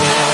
Yes.